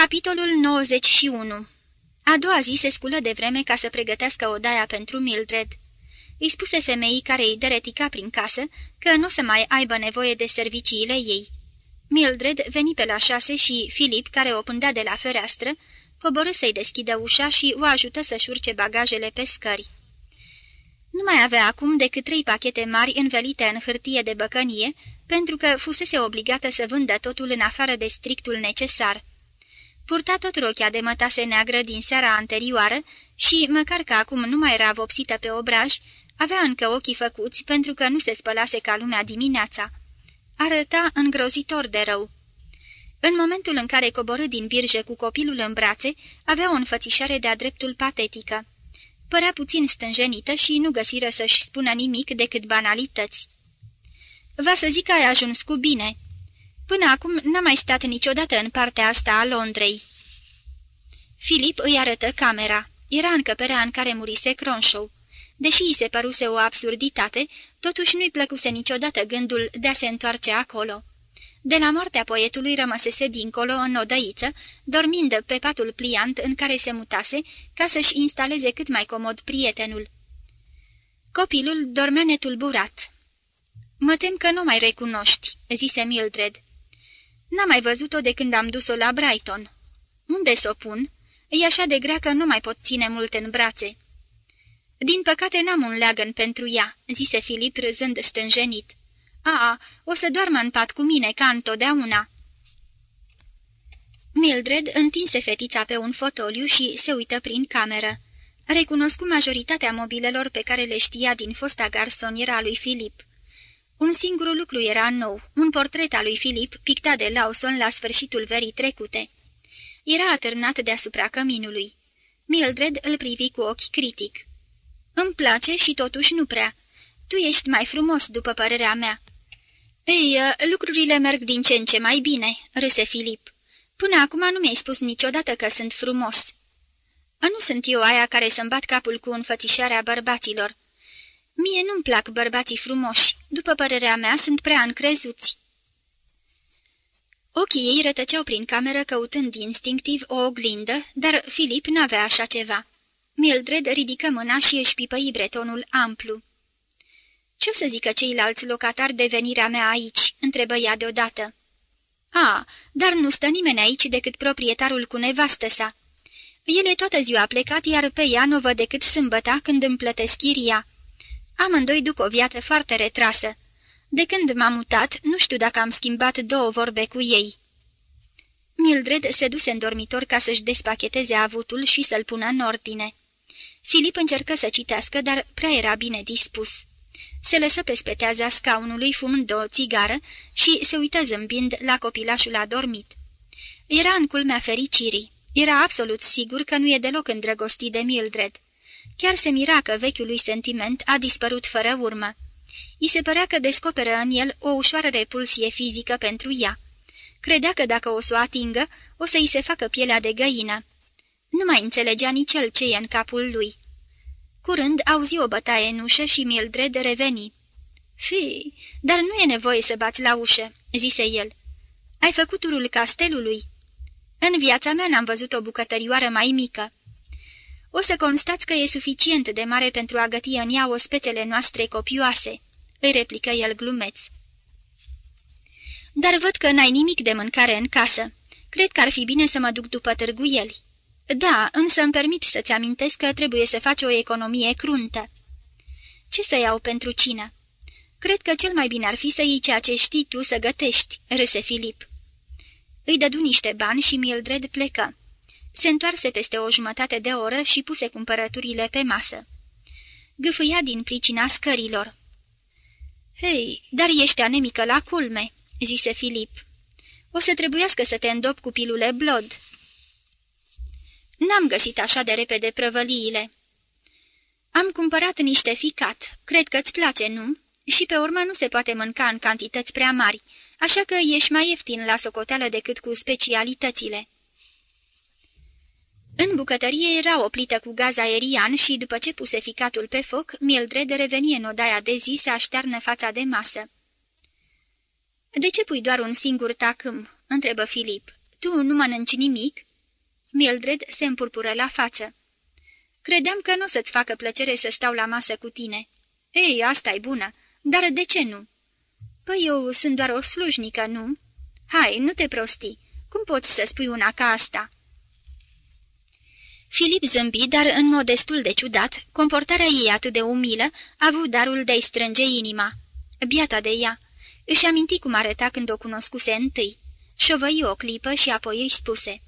Capitolul 91 A doua zi se sculă de vreme ca să pregătească odaia pentru Mildred. Îi spuse femeii care îi deretica prin casă că nu o să mai aibă nevoie de serviciile ei. Mildred veni pe la șase și Filip, care o pândea de la fereastră, coborâ să-i deschidă ușa și o ajută să-și urce bagajele pe scări. Nu mai avea acum decât trei pachete mari învelite în hârtie de băcănie, pentru că fusese obligată să vândă totul în afară de strictul necesar. Purta tot rochia de mătase neagră din seara anterioară și, măcar că acum nu mai era vopsită pe obraj, avea încă ochii făcuți pentru că nu se spălase ca lumea dimineața. Arăta îngrozitor de rău. În momentul în care coborâ din birjă cu copilul în brațe, avea o înfățișare de-a dreptul patetică. Părea puțin stânjenită și nu găsiră să-și spună nimic decât banalități. Va să zic că ai ajuns cu bine. Până acum n-am mai stat niciodată în partea asta a Londrei." Filip îi arătă camera. Era încăperea în care murise Cronshaw. Deși îi se păruse o absurditate, totuși nu-i plăcuse niciodată gândul de a se întoarce acolo. De la moartea poetului rămăsese dincolo în odăiță, dormind pe patul pliant în care se mutase, ca să-și instaleze cât mai comod prietenul. Copilul dormea netulburat. Mă tem că nu mai recunoști," zise Mildred. N-am mai văzut-o de când am dus-o la Brighton." Unde s-o pun? E așa de grea că nu mai pot ține mult în brațe." Din păcate n-am un leagăn pentru ea," zise Filip râzând stânjenit. A, o să doarmă în pat cu mine, ca întotdeauna." Mildred întinse fetița pe un fotoliu și se uită prin cameră. Recunoscu majoritatea mobilelor pe care le știa din fosta garsoniera lui Filip. Un singur lucru era nou, un portret al lui Filip pictat de Lawson la sfârșitul verii trecute. Era atârnat deasupra căminului. Mildred îl privi cu ochi critic. Îmi place și totuși nu prea. Tu ești mai frumos, după părerea mea." Ei, lucrurile merg din ce în ce mai bine," râse Filip. Până acum nu mi-ai spus niciodată că sunt frumos." Nu sunt eu aia care să-mi bat capul cu înfățișarea bărbaților. Mie nu-mi plac bărbații frumoși. După părerea mea, sunt prea încrezuți." Ochii ei rătăceau prin cameră căutând instinctiv o oglindă, dar Filip n-avea așa ceva. Mildred ridică mâna și își pipăi bretonul amplu. Ce-o să zică ceilalți locatari de venirea mea aici?" întrebă ea deodată. A, dar nu stă nimeni aici decât proprietarul cu nevastă sa. El e toată ziua plecat, iar pe ea nu văd decât sâmbăta când îmi plătesc chiria. Amândoi duc o viață foarte retrasă. De când m-am mutat, nu știu dacă am schimbat două vorbe cu ei." Mildred se duse în dormitor ca să-și despacheteze avutul și să-l pună în ordine. Filip încercă să citească, dar prea era bine dispus. Se lăsă pe speteaza scaunului fumând o țigară și se uită zâmbind la copilașul adormit. Era în culmea fericirii. Era absolut sigur că nu e deloc îndrăgostit de Mildred. Chiar se mira că vechiul lui sentiment a dispărut fără urmă. I se părea că descoperă în el o ușoară repulsie fizică pentru ea. Credea că dacă o să o atingă, o să-i se facă pielea de găină. Nu mai înțelegea nici el ce e în capul lui. Curând auzi o bătaie în ușă și Mildred reveni. Fi, dar nu e nevoie să bați la ușă," zise el. Ai făcut turul castelului?" În viața mea n-am văzut o bucătărioară mai mică." O să constați că e suficient de mare pentru a găti în ea ospețele noastre copioase," îi replică el glumeț. Dar văd că n-ai nimic de mâncare în casă. Cred că ar fi bine să mă duc după târguieli." Da, însă îmi permit să-ți amintesc că trebuie să faci o economie cruntă." Ce să iau pentru cină?" Cred că cel mai bine ar fi să iei ceea ce știi tu să gătești," râse Filip. Îi dădu niște bani și Mildred plecă. Se întoarse peste o jumătate de oră și puse cumpărăturile pe masă. Gâfâia din pricina scărilor. Hei, dar ești anemică la culme," zise Filip. O să trebuiască să te îndop cu pilule blod." N-am găsit așa de repede prăvăliile." Am cumpărat niște ficat. Cred că-ți place, nu? Și pe urmă nu se poate mânca în cantități prea mari, așa că ești mai ieftin la socoteală decât cu specialitățile." În bucătărie era o plită cu gaz aerian și, după ce puse ficatul pe foc, Mildred reveni în odaia de zi să aștearnă fața de masă. De ce pui doar un singur tacâm?" întrebă Filip. Tu nu mănânci nimic?" Mildred se împurpură la față. Credeam că nu o să-ți facă plăcere să stau la masă cu tine." Ei, asta e bună, dar de ce nu?" Păi eu sunt doar o slujnică, nu?" Hai, nu te prosti. Cum poți să spui una ca asta?" Filip zâmbi, dar în mod destul de ciudat, comportarea ei atât de umilă a avut darul de-i strânge inima. Biata de ea! Își aminti cum arăta când o cunoscuse întâi. Șovăi o clipă și apoi îi spuse.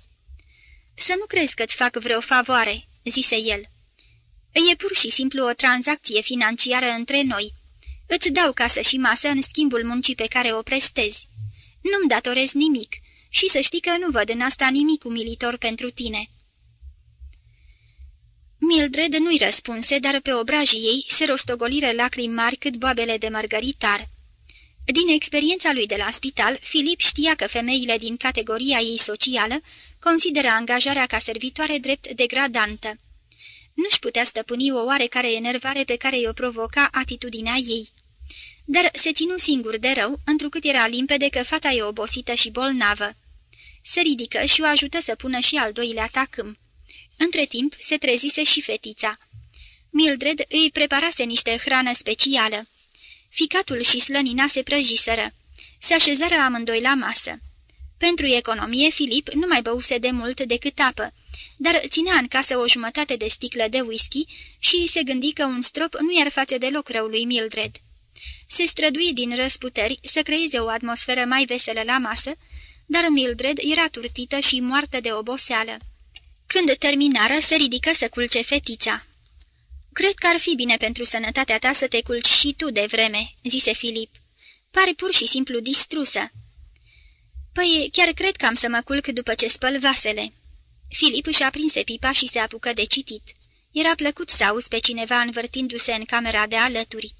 Să nu crezi că-ți fac vreo favoare," zise el. E pur și simplu o tranzacție financiară între noi. Îți dau casă și masă în schimbul muncii pe care o prestezi. Nu-mi datorez nimic și să știi că nu văd în asta nimic umilitor pentru tine." Mildred nu-i răspunse, dar pe obrajii ei se rostogoliră lacrimi mari cât boabele de mărgăritar. Din experiența lui de la spital, Filip știa că femeile din categoria ei socială consideră angajarea ca servitoare drept degradantă. Nu-și putea stăpâni o oarecare enervare pe care i-o provoca atitudinea ei. Dar se ținu singur de rău, întrucât era limpede că fata e obosită și bolnavă. Se ridică și o ajută să pună și al doilea tacâm. Între timp se trezise și fetița. Mildred îi preparase niște hrană specială. Ficatul și slănina se prăjiseră. Se așezară amândoi la masă. Pentru economie, Filip nu mai băuse de mult decât apă, dar ținea în casă o jumătate de sticlă de whisky și se gândi că un strop nu i-ar face deloc rău lui Mildred. Se strădui din răsputeri să creeze o atmosferă mai veselă la masă, dar Mildred era turtită și moartă de oboseală. Când terminară, se ridică să culce fetița. Cred că ar fi bine pentru sănătatea ta să te culci și tu de vreme," zise Filip. Pare pur și simplu distrusă." Păi, chiar cred că am să mă culc după ce spăl vasele." Filip își aprinse pipa și se apucă de citit. Era plăcut să auzi pe cineva învârtindu-se în camera de alături.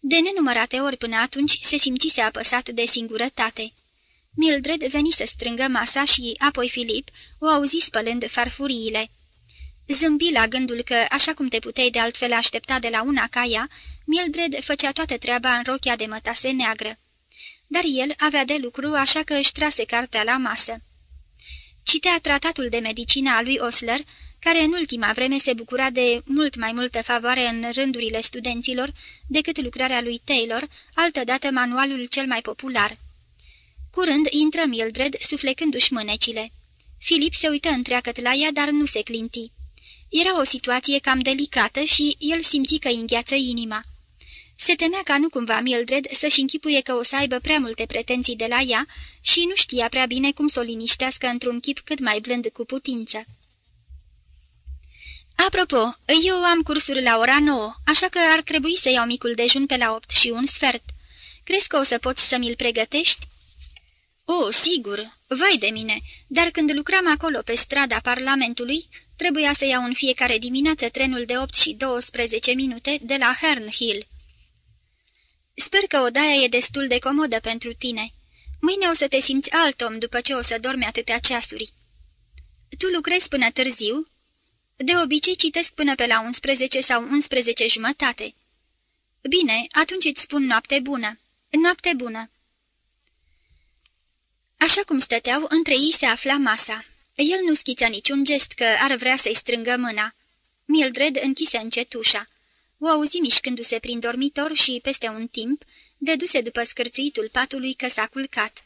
De nenumărate ori până atunci se simțise apăsat de singurătate. Mildred veni să strângă masa și apoi Filip o auzi spălând farfuriile. Zâmbi la gândul că, așa cum te puteai de altfel aștepta de la una ca ea, Mildred făcea toată treaba în rochia de mătase neagră. Dar el avea de lucru, așa că își trase cartea la masă. Citea tratatul de medicină a lui Osler, care în ultima vreme se bucura de mult mai multă favoare în rândurile studenților decât lucrarea lui Taylor, altădată manualul cel mai popular. Curând intră Mildred, suflecându-și mânecile. Filip se uită întreagăt la ea, dar nu se clinti. Era o situație cam delicată și el simți că îngheață inima. Se temea ca nu cumva Mildred să-și închipuie că o să aibă prea multe pretenții de la ea și nu știa prea bine cum să o liniștească într-un chip cât mai blând cu putință. Apropo, eu am cursuri la ora nouă, așa că ar trebui să iau micul dejun pe la opt și un sfert. Crezi că o să poți să mi-l pregătești?" O, sigur, vai de mine, dar când lucram acolo pe strada Parlamentului, trebuia să iau în fiecare dimineață trenul de 8 și 12 minute de la Hernhill. Sper că odaia e destul de comodă pentru tine. Mâine o să te simți alt om după ce o să dormi atâtea ceasuri. Tu lucrezi până târziu? De obicei citesc până pe la 11 sau 11 jumătate. Bine, atunci îți spun noapte bună. Noapte bună. Așa cum stăteau, între ei se afla masa. El nu schiță niciun gest că ar vrea să-i strângă mâna. Mildred închise încet ușa. O auzi mișcându-se prin dormitor și, peste un timp, deduse după scârțitul patului că s-a culcat.